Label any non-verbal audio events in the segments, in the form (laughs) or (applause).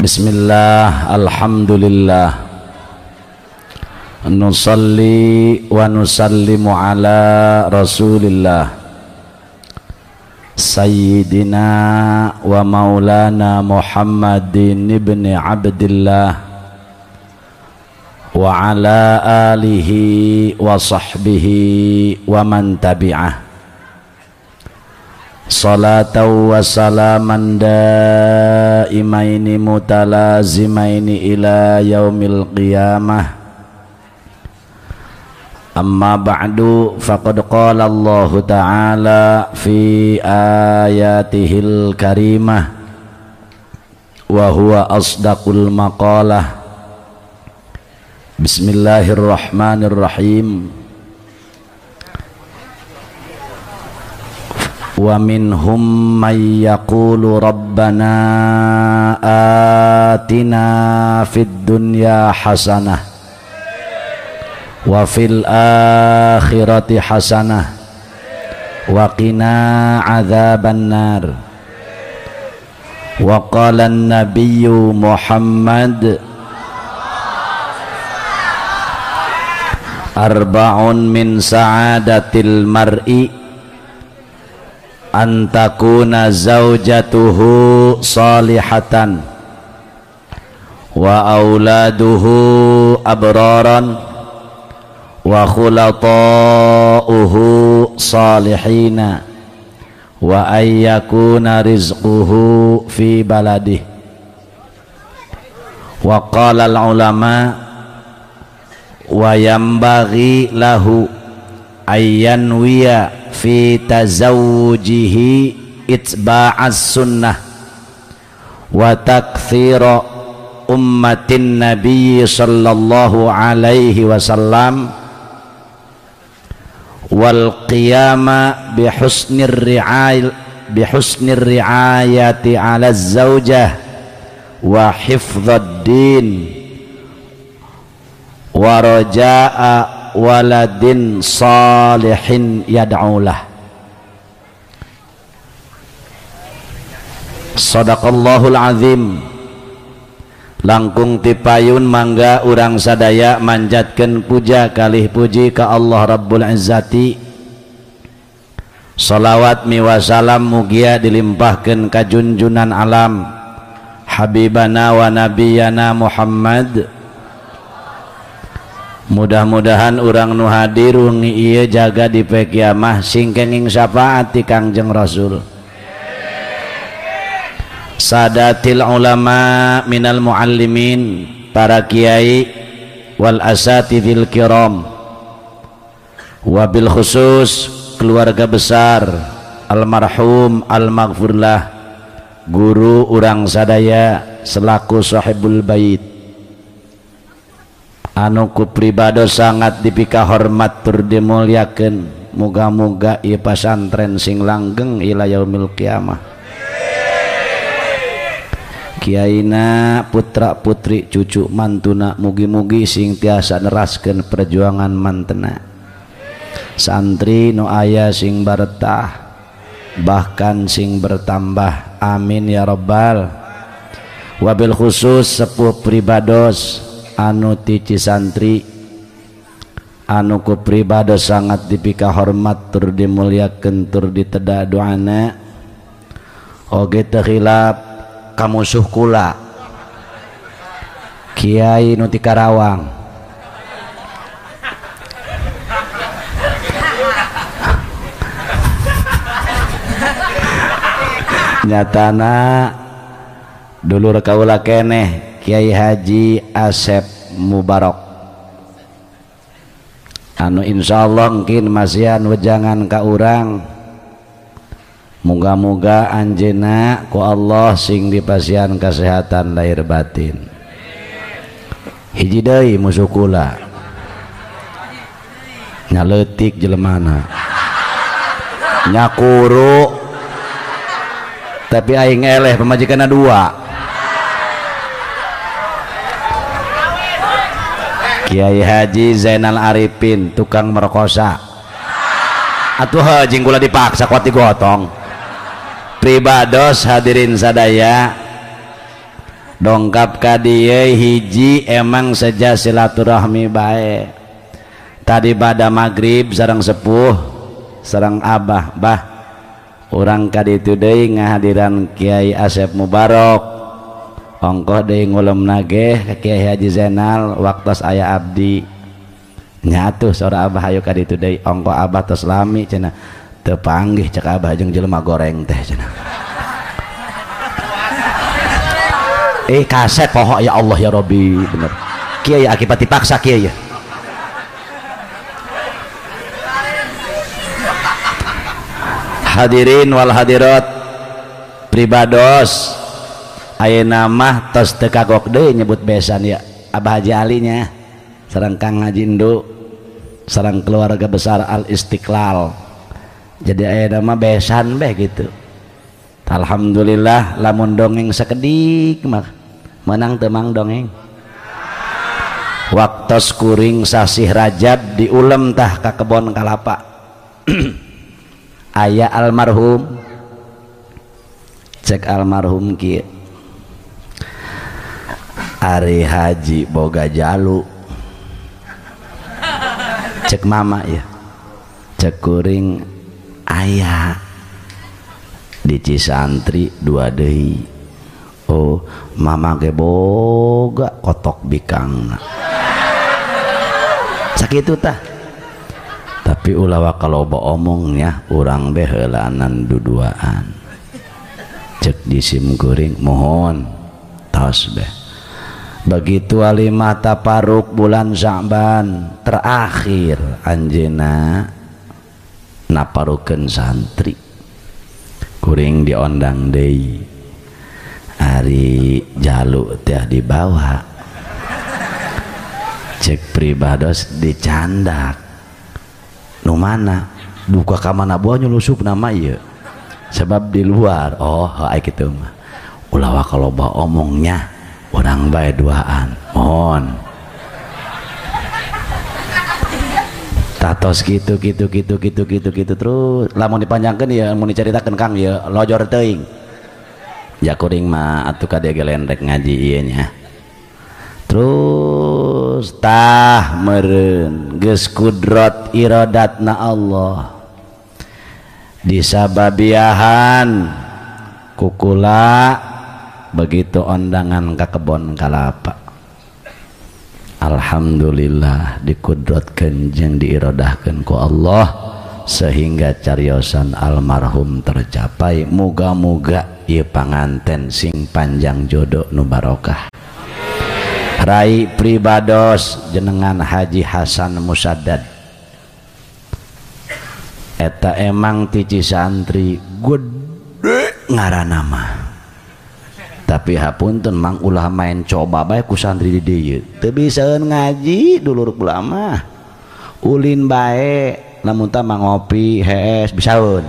Bismillah Alhamdulillah. Nusalli wa nusallimu ala Rasulillah. Sayyidina wa maulana Muhammadin ibn Abdillah. Wa ala alihi wa sahbihi wa man tabi'ah salatan wa salaman daimaini mutalazimaini ila yaumil qiyamah. Amma ba'du faqad qala Allah ta'ala fi ayatihil karimah wa huwa asdaqul maqalah. Bismillahirrahmanirrahim wa minhum may yaqulu rabbana atina fid dunya hasanah wa fil akhirati hasanah wa qina adzaban nar wa qala an-nabiyyu Muhammad antakuna zaujatuhu salihatan wa auladuhu abraran wa khulata'uhu salihina wa ayyakuna rizquhu fi baladih wa qala al ulama wa yambaghi lahu ayyanwiya fi tazawujihi itba'as sunnah. Wa takthira ummatin nabi sallallahu alaihi wasallam. Wal qiyama bihusnir ri'ayl bihusnir ri'ayati ala zawjah wa din. Wa raja'a waladin salihin yad'ulah. Sadaqallahul azim. Langkung tipayun mangga urang sadaya manjatkan puja kalih puji ke Allah Rabbul Izzati. Salawat miwasalam mugia dilimpahkan kajunjunan alam. Habibana wa nabiyana Muhammad mudah-mudahan orang nu hadir wengi iya jaga di pekiamah singkenging syafaat ti kangjeng rasul. Sadatil ulama minal muallimin para kiai wal asatidil kiram. Wabil khusus keluarga besar almarhum almaghfurlah guru urang sadaya selaku sahibul bait anuku pribado sangat dipika hormat tur dimuliaken muga-muga ia pasantren sing langgeng ila yaumil kiamah. Kiaina putra putri cucu mantuna mugi-mugi sing tiasa nerasken perjuangan mantena. Santri nu aya sing bertah bahkan sing bertambah. Amin ya robbal wabil khusus sepuh pribados. Anu tici santri anu ku pribadi sangat dipika hormat tur dimuliakeun tur diteda doana oge teu khilaf kamusuh kula. Kiai nu ti Karawang. Nyatana dulu kaula keneh Kyai Haji Asep Mubarok anu Insyaallah mungkin Masihan wejangan ka urang. Muga-muga Anjena ku Allah sing dipasihan kesehatan lahir batin. Hiji deui musukula. Nyaletik jelemana. Nyakuru. Tapi aing eleh pemajikanna dua. Kyai Haji Zainal Arifin tukang merkosa atuh eh, jeung kula dipaksa kuat digotong. Pribados hadirin sadaya. Dongkap ka dieu hiji emang seja silaturahmi bae. Tadi bada magrib sarang sepuh sarang abah bah. Orang kadi ditu deui ngahadiran Kiai Asep Mubarok. Ongkoh deui ngulum nage Kiai Haji Zainal waktu ayah abdi. Nyatu seorang abah ayo kadi today ongkoh abah tos lami cina tepanggih cek abah jeung jelema goreng teh cina eh (laughs) kaset pohon ya Allah ya Robi bener. Kiai akibat dipaksa kiai. Ya hadirin wal hadirat pribados aya nama tos tekagok deh nyebut besan ya. Abah Haji Alinya sarang Kang Haji Indu sarang keluarga besar Al Istiqlal. Jadi aya nama besan beh gitu. Alhamdulillah lamun dongeng sekedik mah. Menang temang dongeng. Waktu kuring sasih rajab diulem tah ke kebon kalapa. (clears throat) Ayah almarhum. Cek almarhum ki Ari Haji Boga Jalu. Cek mama ya cek kuring ayah di Cisantri dua dehi. Oh mama ke boga kotok bikang sakit tah. Tapi ulawa kalau omongnya orang behelanan duduaan. Cek di sim kuring mohon tos beh begitu Alimah taparuk bulan Syaban terakhir Anjena naparuken santri. Kuring diondang Dei Ari jaluk teh dibawa cek pribados dicandak. Nu mana? Buka kamana buah nyelusup nama iya sebab di luar. Oh hai gitu mah. Ulawa kalau bah omongnya. Orang baik duaan. Mohon. Tatos gitu gitu gitu gitu gitu gitu terus. Lamun dipanjangkan ya mau diceritakan kang ya. Lojor teing ya kuring mah atuh kadek gelendek ngaji iya nya. Terus tah meren geus kudrot iradatna Allah. Disababiahan kukula begitu ondangan ke kebon kalapa. Alhamdulillah dikudrotkan jeng diirodahkan ku Allah sehingga caryosan almarhum tercapai. Muga-muga ieu panganten sing panjang jodoh nubarokah Rai pribados jenengan Haji Hasan Musadad Eta emang tici santri gede ngaran nama tapi hapunten mang ulah main coba baik ku santri di dieu teu bisa ngaji dulur kula mah ulin bae lamun tah mangopi hees bisaeun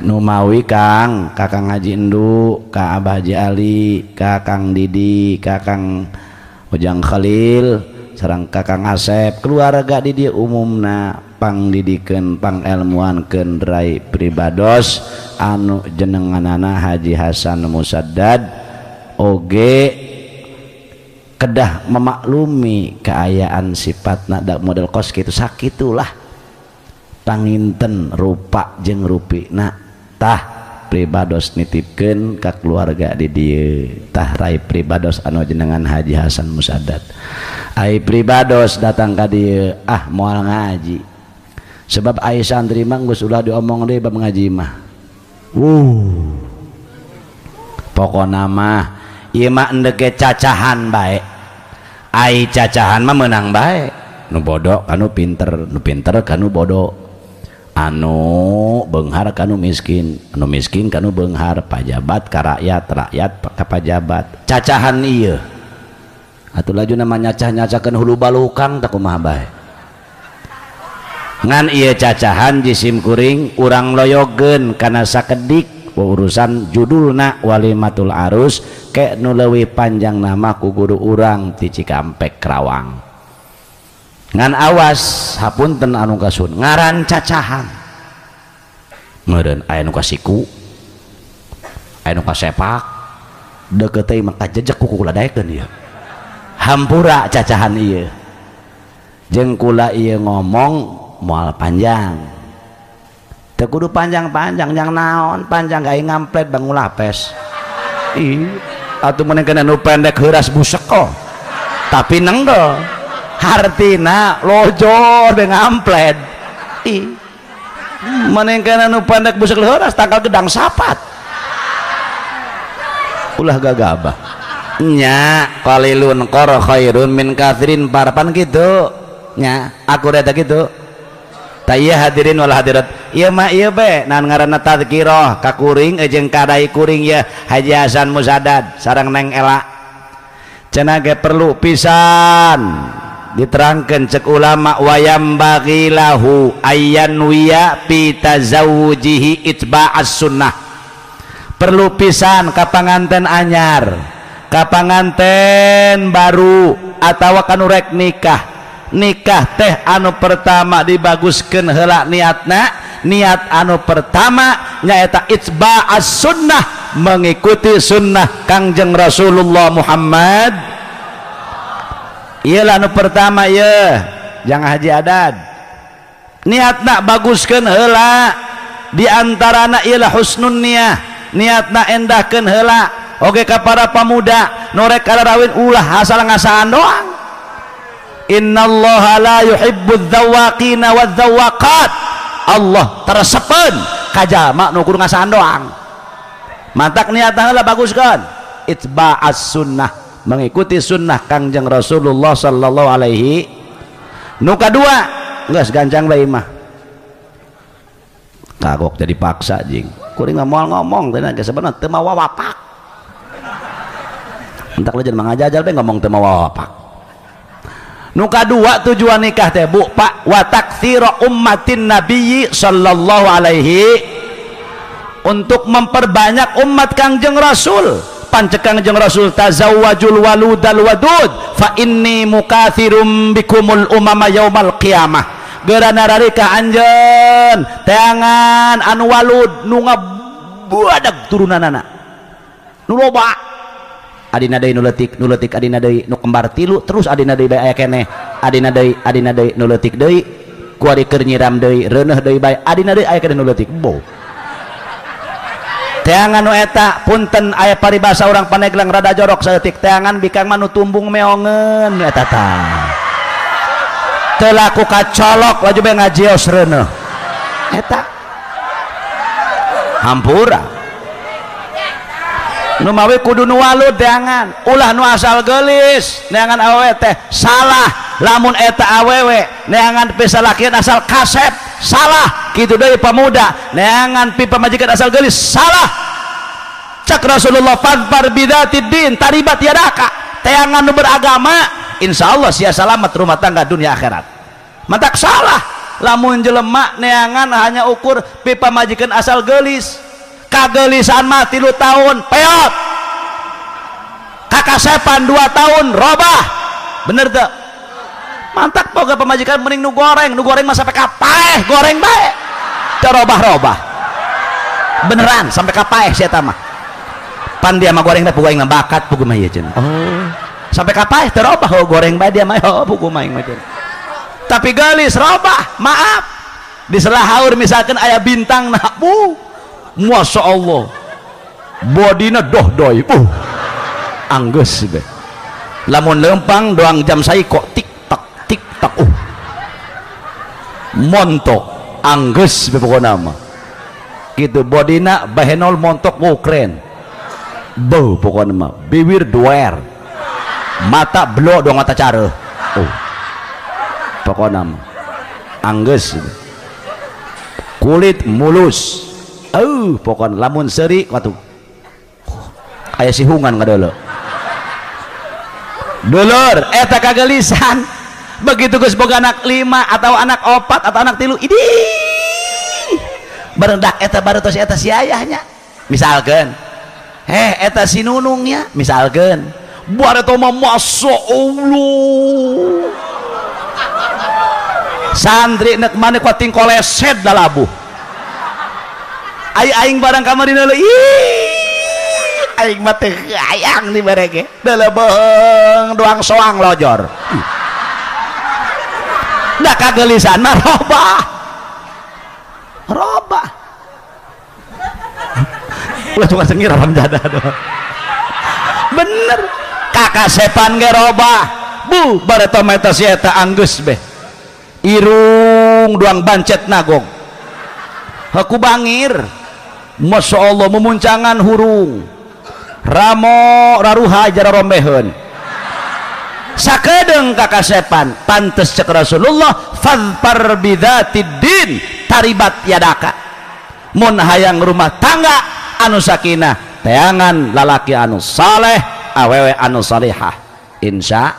nu mawi Kang. Kakang Haji Endu Ka Abah Haji Ali Kakang Didi Kakang Ujang Khalil serang Kakang Asep. Keluarga di dia umumna. pangdidikenpang elmuan Kendrai pribados anu jenenganana Haji Hasan Musaddad oge kedah memaklumi keayaan sifat nada model kos gitu sakit itulah tanginten rupa jeng rupi nah tah pribados nitipkan ke keluarga di dia tah rai pribados anu jenengan Haji Hasan Musadat ai pribados datang ke dia ah mual ngaji. sebab Aisyah terima Gus ulah diomong deh bab ngaji mah. Uh pokok nama ieu mah endeke cacahan baik ai cacahan mah menang baik nu bodoh kanu pinter nu pinter kanu bodoh. Anu Benghar kanu miskin anu miskin kanu Benghar pajabat ke rakyat rakyat ke pajabat. Cacahan iya atau laju namanya cah nyacakan hulu balukang tak kumaha baik ngan ia cacahan jisim kuring urang loyogen karena sakedik. Urusan judulna walimatul arus kek nulewi panjang nama ku guru urang ti Cikampek Karawang ngan awas hapunten anu kasun ngaran cacahan. Meureun aya nu kasiku aya nu kasepak. Deukeut maka jejak kuku kula daekeun ieu. Hampura cacahan ieu. Jeung kula ieu ngomong moal panjang. Teu kudu panjang-panjang yang naon panjang gak ngamplet bang ulapes ih atuh meneng kena nu pendek heuras busek kok tapi nenggel hartina lojor dengan amplet ih meneng kena nu pendek busek heuras tanggal gedang sapat. Ulah gagabah. Nya qalilun qara khairun min katsirin parapan gitu nya aku reta gitu tay hadirin wal hadirat. Iya mah iya be. Nan ngaranna tadzkirah ka kuring eh, jeung kadai kuring ya. Haji Hasan Musadad sarang neng Ela. cenah ge perlu pisan. Diterangkan cek ulama wayam bagilahu ayan wiya itba' itba'as sunnah. Perlu pisan kapanganten anyar kapanganten baru atau kanurek nikah. nikah teh anu pertama dibaguskan helak niatna niat anu pertama nyaeta itba as sunnah mengikuti sunnah Kangjeng Rasulullah Muhammad. Iyalah anu pertama ya jangan haji adad. Niat nak baguskan hela diantara anak ialah husnun niah niat nak endahkan hela oke okay, para pemuda norek karawin ulah asal ngasaan doang. Innallaha la yuhibbudz dzawaqina wadz dzawaqat Allah teresepen. Kajama nu kudu ngasaan doang. Mantak niatna lah bagus kan itba'as sunnah. Mengikuti sunnah kangjeng Rasulullah sallallahu alaihi. Nu kadua geus gancang bae mah kagok jadi paksa jing. Kuring ngomong ngomong teh sebenarnya teu mawa wapak entak lejen mangajajal bae ngomong teu mawa wapak nuka dua tujuan nikah teh bu pak. Wa takthira ummatin nabiyyi sallallahu alaihi. Untuk memperbanyak umat kangjeng rasul. Pancekang jeng rasul tazawwajul waludal wadud fa inni mukathirum bikumul umama yaumal qiyamah. Gerana rarika anjen teangan anu walud nu ngabuadag turunanana nu loba Adina Day nuletik nuletik Adina Day nu kembar tilu terus Adina Day aya kene Adina Day Adina Day nuletik Day kuari keur nyiram Day reneh Day bay Adina Day aya kene nuletik bow teangan nu eta punten aya paribasa orang paneglang rada jorok saeutik teangan bikang mah nu tumbung meongen eta ta. Teu laku kacolok waju bae ngajios reneh eta. Hampura. Numawi kudu nu walud jangan. Ulah nu asal gelis. Neangan awewe teh salah. Lamun eta awewe neangan pisalakian asal kasep salah. Gitu dari pemuda. Neangan pi pemajikan asal gelis salah. Cak Rasulullah fadfar bidatid din taribat yadaka teangan nu beragama insya Allah sia selamat rumah tangga dunia akhirat. Mantak salah. Lamun jelema neangan hanya ukur pi pemajikan asal gelis kagelisan mah tilu tahun. Peot! Kakasepan dua tahun. Robah! Bener tuh? Mantap boga pemajikan mending nu goreng. Nu goreng mah sampai kapaeh. Goreng baik terobah robah beneran sampai kapaeh saya mah. Pan dia mah goreng teh puguing bakat pugu mah ieu oh. Sampai kapaeh terobah oh goreng bae dia mah oh pugu mah mah tapi gelis robah. Maaf. Di selah haur misalkan ayah bintang nah bu Masya Allah. Bodina doh doi uh anggus be lamun lempang doang jam saya kok tik tak tik tak uh. Montok anggus be pokoknya nama gitu bodina bahenol montok wow keren. Bau pokoknya nama bibir duer. Mata belo doang mata cara. Oh pokoknya nama anggus kulit mulus uh pokon lamun seri waktu ayah sihungan nggak dulu dulur eta kagelisan. Begitu gus boga anak lima atau anak opat atau anak tilu ini berendak eta baru tos eta si ayahnya. Misalkan heh eta si nunungnya. Misalkan buat itu masya Allah. Santri nek mana kuating koleset dalabuh aing barang kamar aing hayang di mereka delebeng doang soang lojor dah kagelisan mah robah robah ulah cuma sengir orang jada doang. Bener. Kakak sepan ge robah bu bareto metos eta anggus be. Irung doang bancet nagong. Aku bangir Masya Allah memuncangan hurung Ramo raruha jara rombehen kakak kakasepan pantes cek Rasulullah fadpar bidzatiddin taribat yadaka. Mun hayang rumah tangga anu sakinah teangan lalaki anu saleh awewe anu salihah. Insya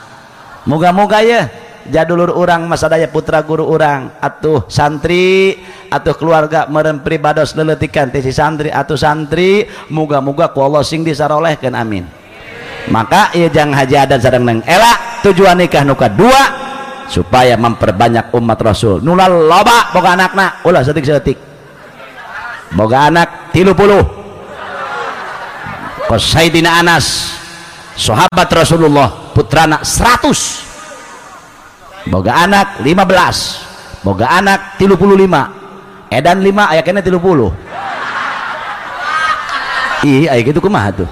moga-moga ya jadulur orang masa daya putra guru orang atuh santri atuh keluarga meren pribados leletikan tisi santri atuh santri muga-muga ku Allah sing disarolehkan amin. Maka ia jangan haji adat sadang neng elak tujuan nikah nuka dua supaya memperbanyak umat rasul. Nulal loba boga anakna. Ulah setik setik boga anak tilu puluh. Sayyidina Anas sahabat Rasulullah putrana seratus boga anak 15 boga anak 35 edan 5 ayah kena 30 ih ayah gitu kumaha tuh?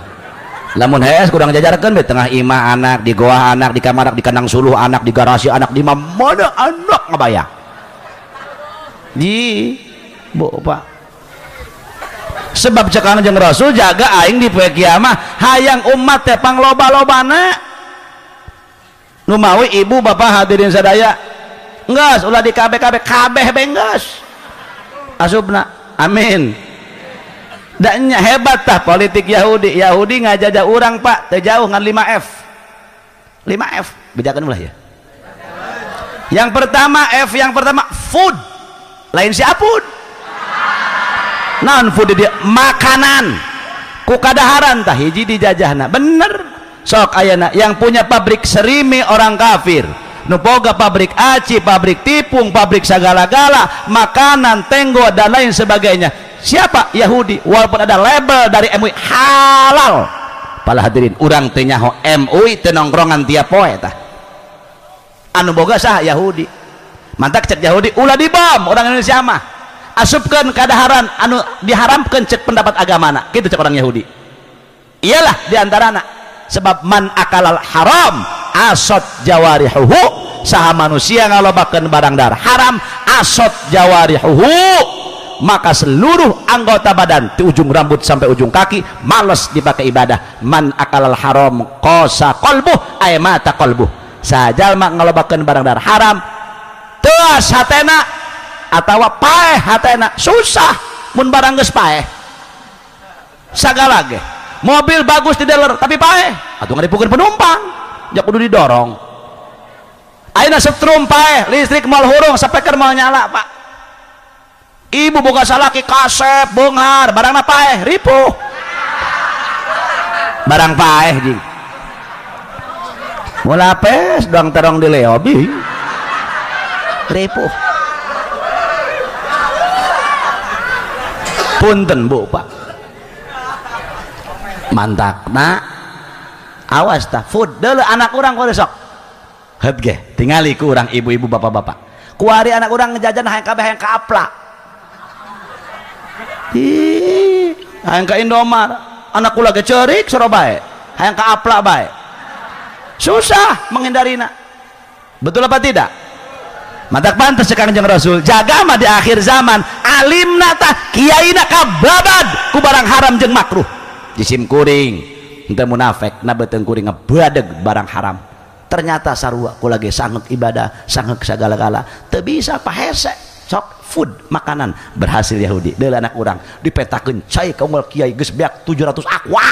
Lamun hees kurang jajarkan be tengah imah anak di goa anak di kamar di kandang suluh anak di garasi anak di mana anak ngebayang di bu pak. Sebab cekang jeng rasul jaga aing di poe kiamah hayang umat tepang loba-lobana numawi ibu bapak hadirin sadaya. Enggak ulah di KB KB kabeh benggas asubna amin. Daknya hebat tah politik Yahudi. Yahudi ngajajah orang pak. Terjauh ngan 5F 5F bedakan ulah ya. Yang pertama F yang pertama food. Lain si apun non food dia? Makanan. Ku kadaharan tah hiji dijajahna. Bener sok ayana yang punya pabrik serimi orang kafir nupoga pabrik aci, pabrik tipung, pabrik segala-gala, makanan, tenggo dan lain sebagainya. Siapa? Yahudi. Walaupun ada label dari MUI halal. Pala hadirin, urang tenyaho MUI tenongkrongan tiap poe tah. Anu boga sah Yahudi. Mantak cek Yahudi ulah dibom orang Indonesia mah. Asupkan kadaharan anu diharamkan cek pendapat agamana. Gitu cek orang Yahudi. Iyalah diantarana sebab man akalal haram asot jawarihuhu. Saha manusia ngalobakan barang darah haram asot jawarihuhu. Maka seluruh anggota badan di ujung rambut sampai ujung kaki males dipakai ibadah. Man akalal haram kosa kolbuh ay mata kolbuh sajal mak ngalobakan barang darah haram tuas hatena atau paeh hatena. Susah mun barang geus paeh mobil bagus di dealer tapi pae atau nggak dipukul penumpang. Ya kudu didorong. Aina setrum pae listrik mal hurung speaker mal nyala pak. Ibu boga salaki kasep bonghar barang apa eh? Ripu barang pae jing mula pes doang terong di leobi. Ripu punten bu pak mantak na awas ta food. Dulu anak orang kau sok heb ge tingali ku orang ibu-ibu bapak-bapak. Kuari anak orang ngejajan hayang kabeh hayang kaapla. Ih hayang ka Indomar. Anak kula ge cerik Surabaya hayang kaapla bae. Susah menghindarinya betul apa tidak? Mantak pantas sekarang jeng Rasul. Jaga mah di akhir zaman. Alim nata kiai kababad. Ku barang haram jeng makruh jisim kuring. Ente munafik na beteng kuring ngebadeg barang haram. Ternyata sarua ku lagi sanggup ibadah sanggup segala-gala. Teu bisa pahese sok food makanan. Berhasil Yahudi. Deul anak orang dipetakeun cai kaum kiai geus beak 700 akwa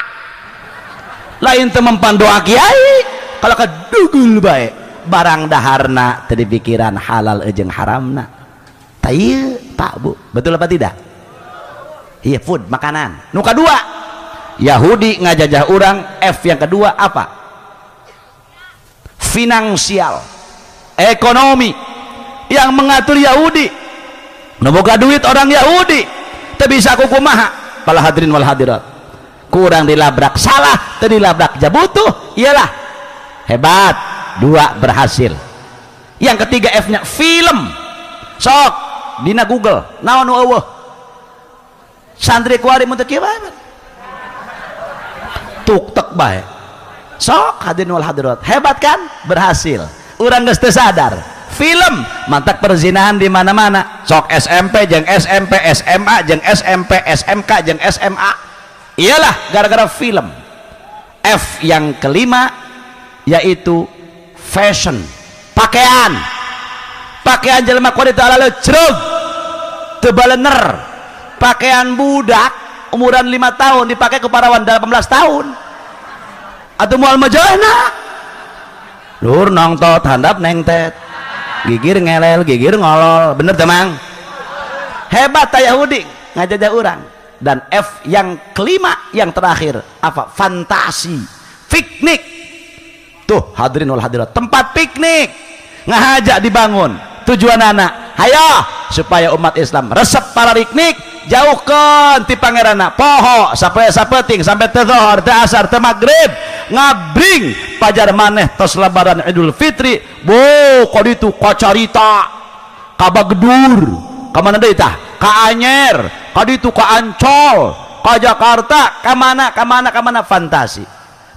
lain teu mempan doa kiai. Kalau kadugul bae barang daharna tadi pikiran halal ejeng haramna. Tayi pak bu. Betul apa tidak? Iya food makanan. Nuka dua Yahudi ngajajah orang F yang kedua apa? Finansial. Ekonomi. Yang mengatur Yahudi. Naboga duit orang Yahudi. Tak bisa kukumaha pala hadirin wal hadirat. Kurang dilabrak salah. Tadi dilabrak jabutuh iyalah. Hebat. Dua berhasil. Yang ketiga F nya film. Sok. Dina Google. Naon eueuh? Santri kuari mun teu tuk tek bae. Sok hadirin wal hadirat hebat kan? Berhasil. Orang geus sadar film mantak perzinahan di mana-mana. Sok SMP jeng SMP SMA jeng SMP SMK jeng SMA iyalah gara-gara film. F yang kelima yaitu fashion. Pakaian. Pakaian jelema kualitas ala lecrug tebalener pakaian budak umuran lima tahun dipakai ke parawan 18 tahun. Atau mual majana lur nongtot handap nengtet gigir ngelel gigir ngolol. Bener temang hebat Yahudi ngajajah orang dan F yang kelima yang terakhir apa? Fantasi. Piknik. Tuh hadirin wal hadirat tempat piknik. Ngajak dibangun tujuan anak. Hayo supaya umat Islam resep para riknik jauhkan ti pangerana poho sampai sapeting sampai tezohor te asar te maghrib. Ngabring pajar maneh tos lebaran idul fitri. Bo kod itu kacarita kabagdur kemana deh tah? Ka anyer. Kod itu ka ancol. Ka jakarta. Kemana kemana kemana? Fantasi.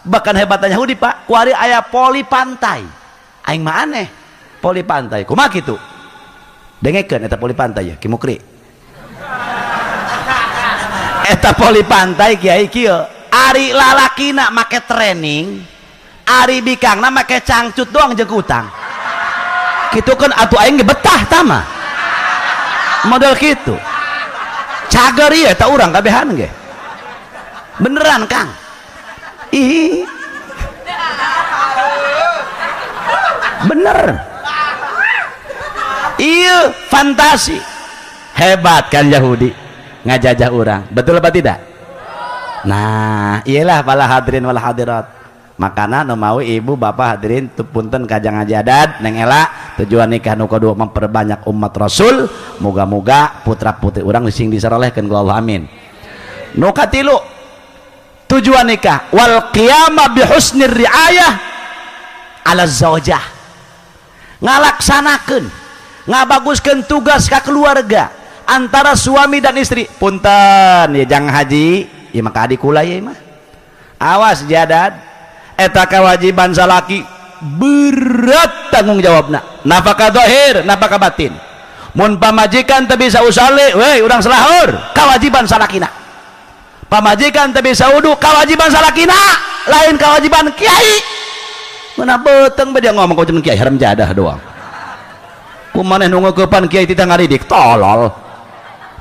Bahkan hebatnya Yahudi pak kuari ayah poli pantai. Aing mah aneh. Poli pantai. Kumaha kitu. Dengekeun eta poli pantai ya kimukri. Eta poli pantai kiai kieu. Ari lalakina make training ari bikangna make cangcut doang jeung utang. Kitu kan atuh aing betah tama. Model kitu. Cager ieu eta urang kabehan ge. Beneran Kang. Ih. Bener iya fantasi. Hebat kan Yahudi? Ngajajah orang. Betul apa tidak? Nah iyalah pala hadirin wal hadirat. Makana nu mau ibu bapak hadirin punten kajang ajadat neng ela tujuan nikah nu kedua memperbanyak umat rasul. Moga-moga putra putri orang sing diserolehkan ku Allah amin. Nu katilu tujuan nikah wal qiyamah bi husnir riayah ala zawjah ngalaksanakeun ngabaguskeun tugas ka keluarga. Antara suami dan istri. Punten ya jangan haji. Ya maka adik kula ya mah. Awas jadad. Eta kewajiban salaki. Berat tanggung jawabna. Nafkah dohir nafkah batin. Mun pamajikan teu bisa usale weh urang selahur. Kewajiban salakina. Pamajikan teu bisa wudu kewajiban salakina. Lain kewajiban kiai. Mana beteng dia ngomong kau kiai haram jadah doang kumaneh nunggu kepan kiai tidak ngaridik tolol.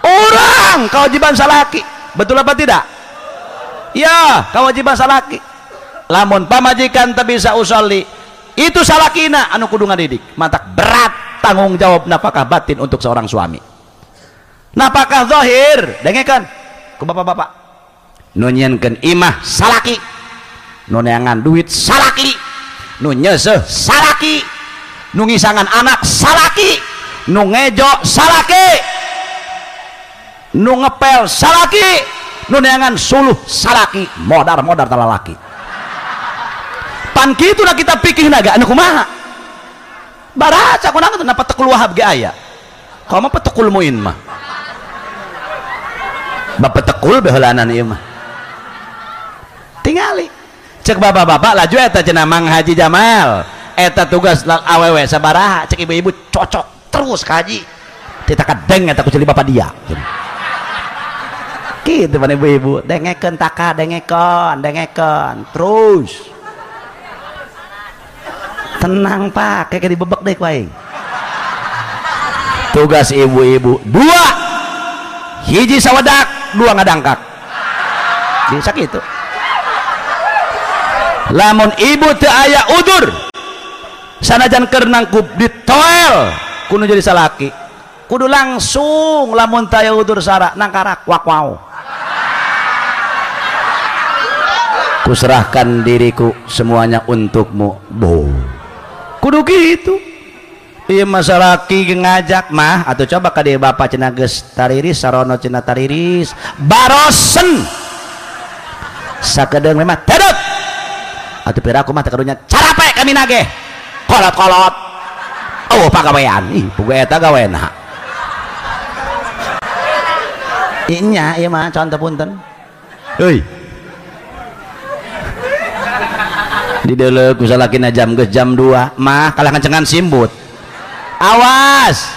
Orang kewajiban salaki betul apa tidak? Ya kewajiban salaki lamun pamajikan tak bisa usolli. Itu salakina anu kudu ngadidik. Mantak berat tanggung jawab napakah batin untuk seorang suami. Napakah zahir? Dengekan ke bapak-bapak. Nunyankan imah salaki. Nunyangan duit salaki. Nunyeseh salaki nungisangan anak salaki. Nungejo salaki. Nu ngepel salaki. Nu neangan suluh salaki. Modar modar talalaki pan kitu na kita pikir naga anu kumaha? Baraca kunang itu napa tekul wahab ge aya. Kau mah petekul muin mah. Bapak tekul beholanan ieu mah. Tingali. Cek bapak-bapak laju eta cenah mang haji jamal eta tugas awewe sabaraha cek ibu-ibu cocok terus kaji kita kadeng eta kucili bapak dia. Gitu mana ibu-ibu. Dengekan taka dengekan dengekan terus. Tenang pak kayak dibebek deh kuaing tugas ibu-ibu. Dua. Hiji sawadak dua ngadangkak. Bisa gitu. Lamun ibu teu aya udur sanajan keur nangkup di toel kudu jadi salaki. Kudu langsung lamun taya udur sara nangkarak wak wow kuserahkan diriku semuanya untukmu bo. Kudu gitu. Iya masalah ki ngajak mah atau coba ka dia bapak cina geus tariris sarono cina tariris. Barosen! Sakedeng memang tedek atau pira aku mah karunya carape kami nage kolot kolot oh pagawean ih pugu eta gawena inya iya mah contoh punten. Hei. Di dulu kusalakina jam ke jam 2 mah kalah kencengan simbut. Awas!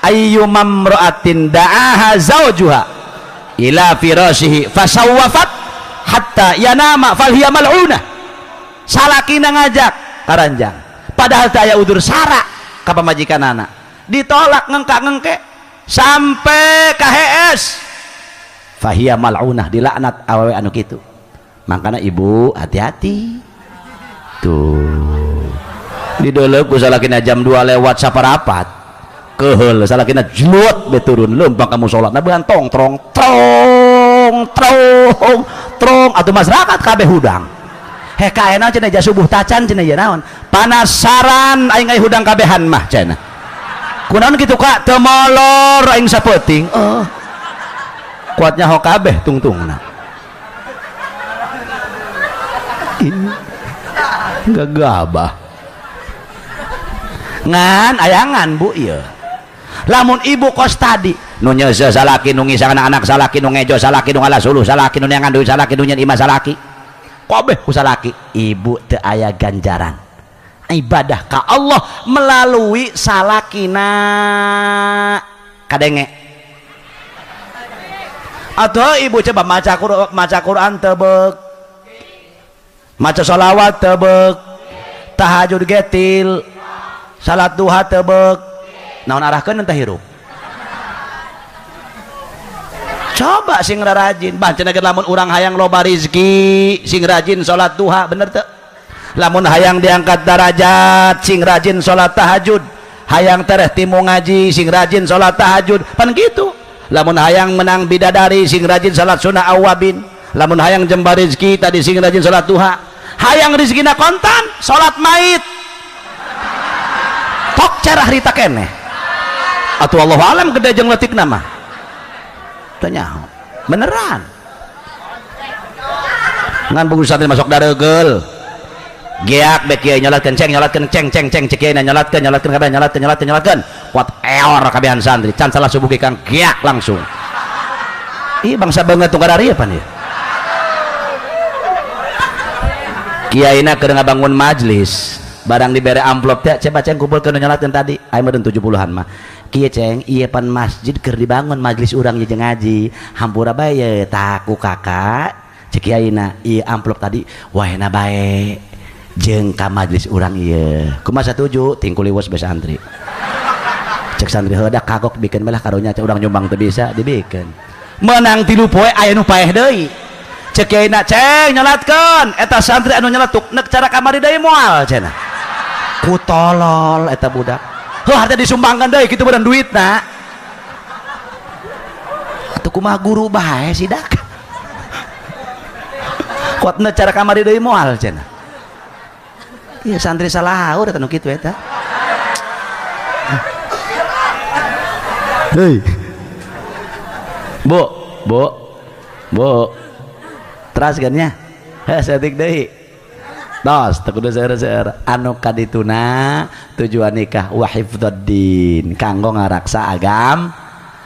Ayyu mamra'atin da'aha zawjuha ila firashihi fasawwafat hatta yanama falhiya mal'unah. Salakina ngajak karanjang padahal taya udur sara ka pamajikan anak? Ditolak ngengka ngengke sampai ke HS fahiyah mal'unah dilaknat. Awewe anu kitu? Makanya ibu hati-hati. Tuh. Di dulu ku salakina jam 2 lewat saparapat kehel salakina jelut beturun. Lempang kamu sholat. Nah bukan tong trong trong trong. Trong. Atau masyarakat kabeh hudang heka enak cina subuh tacan cina ja naon? Panasaran aing hudang kabehan mah cina. Kunaon gitu kak? Temolor aing sapeting. Oh. Kuatnya ho kabeh tungtungna. Ini gagabah. Ngan ayangan bu iya lamun ibu kos tadi nu nyese salaki nu ngisang anak-anak salaki ngejo salaki nu ngalas ulu salaki nu nyangan duit salaki nu nyen ima salaki kabeh kusalaki ibu teu aya ganjaran. Ibadah ka Allah melalui salakina. Kadenge. Atau ibu coba maca Quran maca Quran tebek. Maca solawat tebek. Tahajud getil. Salat duha tebek. Naon arahkeun teh hirup? Coba sing rajin. Baca negara lamun orang hayang loba rizki sing rajin sholat duha bener tuh lamun hayang diangkat darajat sing rajin sholat tahajud. Hayang tereh timu ngaji sing rajin sholat tahajud. Pan gitu. Lamun hayang menang bidadari sing rajin sholat sunnah awabin. Lamun hayang jembar rizki tadi sing rajin sholat duha. Hayang rizkina kontan sholat mait tok cara rita kene atau Allah alam gede jeng letik nama tanya. Beneran. Ngan santri masuk daregel. Geak bek kieu nyolatkeun ceng nyolatkeun ceng ceng ceng cek kieu nyolatkeun nyolatkeun kabeh nyolatkeun nyolatkeun nyolatkeun kuat eor kabehan santri. Can salah subuh kang geak langsung. Ih bangsa banget tunggu dari apa nih? Kiaina keur ngabangun majlis. Barang diberi amplop teh coba ceng kumpulkeun nyolatkeun tadi. Meureun 70-an mah ceng pan masjid ker dibangun majelis urang jeung ngaji. Hampura bay taku kakak cekiaina iya amplop tadi wahena bae jeung jengka majelis urang iya kuma satuju? Tingkul liwas besa antri cek santri hedak kagok bikin belah karunya cek urang nyumbang teu bisa dibikin. Menang tilu poe aya nu paeh deui. Cekiaina ceng nyolatkeun eta santri anu nyelatuk nek cara kamari deui moal cenah kutolol eta budak. Heuh harta disumbangkan deh gitu badan duit nak. Atau kumah guru bae sidak kuatna cara kamari deui moal cenah iya santri salah udah tanu kitu eta. Hei. Bu bu bu teras kan ya? Heh setik Tos, tekudu seher seher anu kadituna tujuan nikah wahifdodin kanggo ngaraksa agam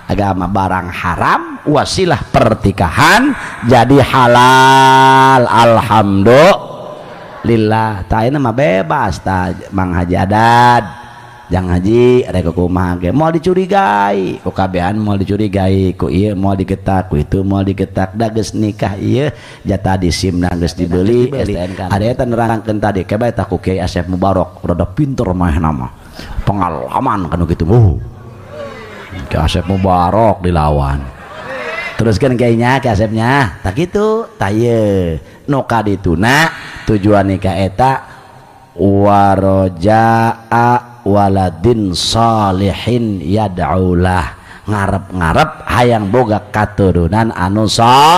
agama barang haram wasilah pertikahan jadi halal. Alhamdulillah. Tak ini mah bebas tak mang haji adad. jangan ngaji ada kumaha ge? Mau dicurigai. UKBan mau dicurigai. Ku iya mau digetak ku itu mau digetak da geus nikah iya jatah di SIM dages dibeli, dibeli. STNK ada eta nerangkeun tadi. Kebaya eta ku Kiai Asep Mubarok. Rada pinter mah nama. Pengalaman kan gitu uh. Kiai Asep Mubarok dilawan. Teruskan kayaknya Kiai Asepnya tak gitu taye noka dituna tujuan nikah eta waroja'a waladin salihin yad'ulah. Ngarep-ngarep hayang boga katurunan anu so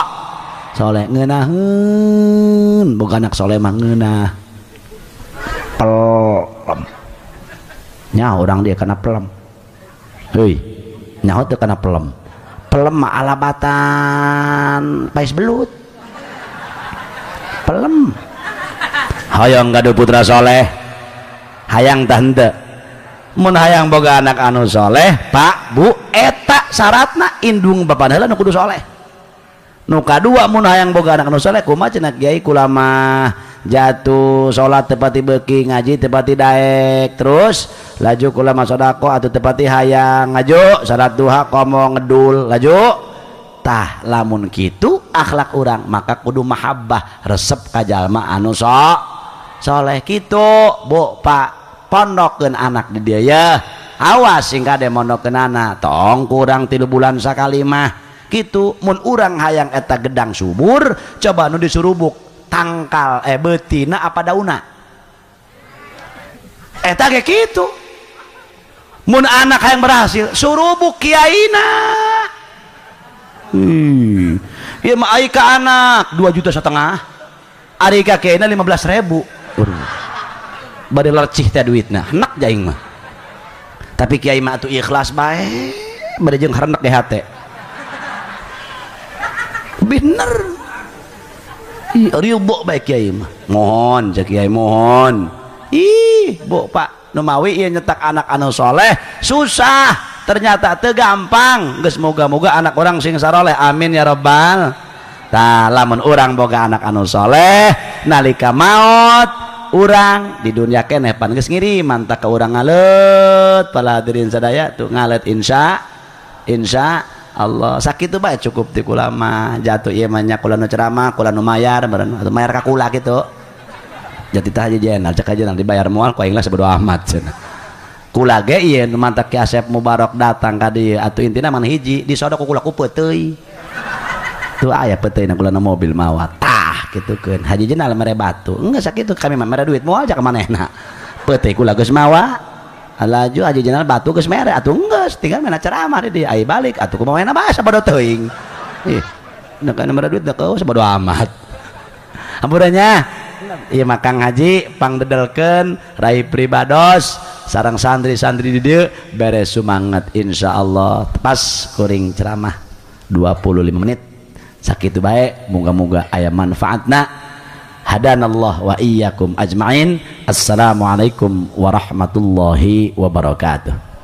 soleh ngeunaheun boga anak soleh mah ngeunah. Pelem. Nya orang dia kena pelem. Heuy nyaho teu kena pelem. Pelem mah alabatan pais belut. Pelem. Hayang gaduh putra soleh. Hayang tante hayang boga anak anu soleh Pak Bu eta syaratna indung Bapak nu kudu soleh. Nuka dua mun hayang boga anak anu soleh kumaha cenah kiai kulama jatuh salat tepati beki ngaji tepati daek terus laju kulama sodako atau tepati hayang ngaju salat duha komo ngedul laju. Tah lamun gitu akhlak orang maka kudu mahabbah resep kajalma anu so soleh gitu bu pak pondokken anak di dia ya. Awas singkat de mondokeunana, tong kurang tilu bulan sakali mah. gitu mun urang hayang eta gedang subur coba nu disurubuk tangkal eh betina apa dauna? Eta kayak gitu mun anak hayang berhasil surubuk kiaina. Hmm. ya mah anak dua juta setengah. Arika kayaknya lima belas ribu. Bade lercih teh duitna enak jaing mah. Tapi kiai mah tuh ikhlas bae. Bade jeung harenek di hate bener. Riubo baik kiai mah. Mohon cek kiai mohon. Ih bu pak numawi iya nyetak anak anu soleh susah. Ternyata teu gampang. Geus moga-moga anak orang sing saroleh. Amin ya rabbal. Tah lamun urang boga anak anu soleh nalika maut urang di dunia keneh pan geus ngiriman tak ka urang ngalet pala hadirin sadaya tuh ngalet insya insya Allah. Sakit tuh bae cukup di kulama jatuh ieu mah nya kula nu ceramah kula nu mayar meureun atuh mayar ka kula kitu. Jadi tah aja jenal cek aja nang dibayar moal ku aing bodo amat cenah kula ge ieu nu mantak Ki Asep Mubarak datang ka dieu atuh intina mana hiji disodok ku kula ku peuteuy. Tuh aya peuteuy na kula mobil mawat. Gitu kan haji jenal mere batu. Enggak sakit kami mere duit. Mau aja ke mana enak? Pete kula geus mawa. Alaju haji jenal batu geus mere. Atuh enggak tinggal mana ceramah di ai balik atuh kumaha enak bahasa bodo teuing. Ih nek kana mere duit dah kau sabodo amat. Ampunanya iya makang haji pangdedelkeun rai pribados. Sarang santri-santri di dia beres sumangat insyaallah pas kuring ceramah. 25 menit sakit baik moga-moga ayat manfaatna. Hadanallah wa iyyakum ajmain. Assalamualaikum warahmatullahi wabarakatuh